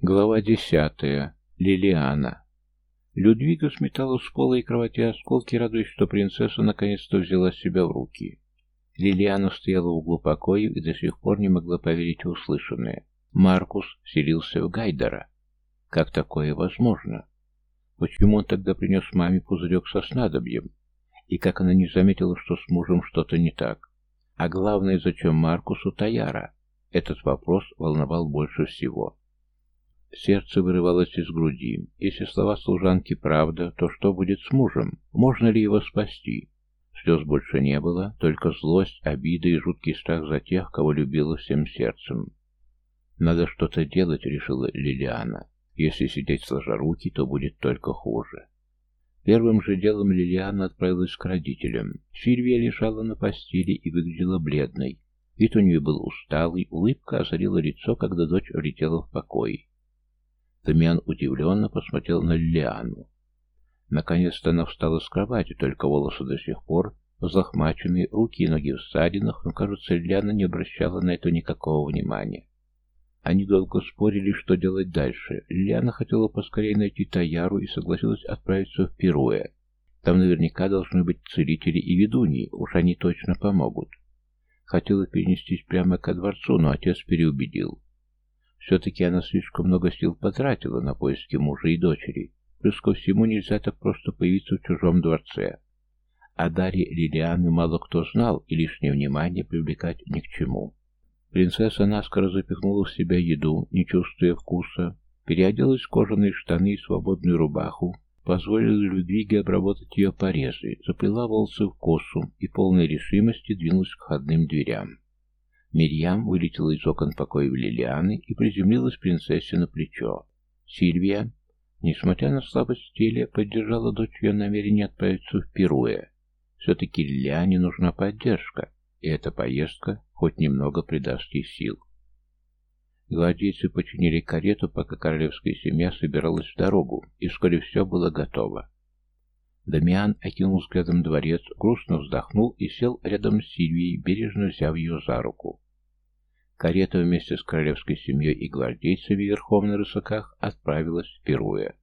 Глава десятая. Лилиана. Людвига сметала с пола и кровати осколки, радуясь, что принцесса наконец-то взяла себя в руки. Лилиана стояла в углу покоя и до сих пор не могла поверить в услышанное. Маркус селился в Гайдера. Как такое возможно? Почему он тогда принес маме пузырек со снадобьем? И как она не заметила, что с мужем что-то не так? А главное, зачем Маркусу Таяра? Этот вопрос волновал больше всего. Сердце вырывалось из груди. Если слова служанки правда, то что будет с мужем? Можно ли его спасти? Слез больше не было, только злость, обида и жуткий страх за тех, кого любила всем сердцем. «Надо что-то делать», — решила Лилиана. «Если сидеть сложа руки, то будет только хуже». Первым же делом Лилиана отправилась к родителям. Сильвия лежала на постели и выглядела бледной. Вид у нее был усталый, улыбка озарила лицо, когда дочь влетела в покой. Дамиан удивленно посмотрел на Лилиану. Наконец-то она встала с кровати, только волосы до сих пор взлохмаченные, руки и ноги в ссадинах, но, кажется, Лилиана не обращала на это никакого внимания. Они долго спорили, что делать дальше. Лилиана хотела поскорее найти Таяру и согласилась отправиться в Перуэ. Там наверняка должны быть целители и ведуньи, уж они точно помогут. Хотела перенестись прямо ко дворцу, но отец переубедил. Все-таки она слишком много сил потратила на поиски мужа и дочери. Плюс ко всему нельзя так просто появиться в чужом дворце. О даре Лилианы мало кто знал, и лишнее внимание привлекать ни к чему. Принцесса наскоро запихнула в себя еду, не чувствуя вкуса, переоделась в кожаные штаны и свободную рубаху, позволила Людвиге обработать ее порезы, заплела волосы в косу и полной решимости двинулась к входным дверям. Мирьям вылетела из окон покоя Лилианы и приземлилась принцессе на плечо. Сильвия, несмотря на слабость в теле, поддержала дочь ее намерение отправиться в Перуэ. Все-таки Лилиане нужна поддержка, и эта поездка хоть немного придаст ей сил. Гвардейцы починили карету, пока королевская семья собиралась в дорогу, и вскоре все было готово. Дамиан окинул взглядом дворец, грустно вздохнул и сел рядом с Сильвией, бережно взяв ее за руку. Карета вместе с королевской семьей и гвардейцами верхом на рысаках отправилась в Перуя.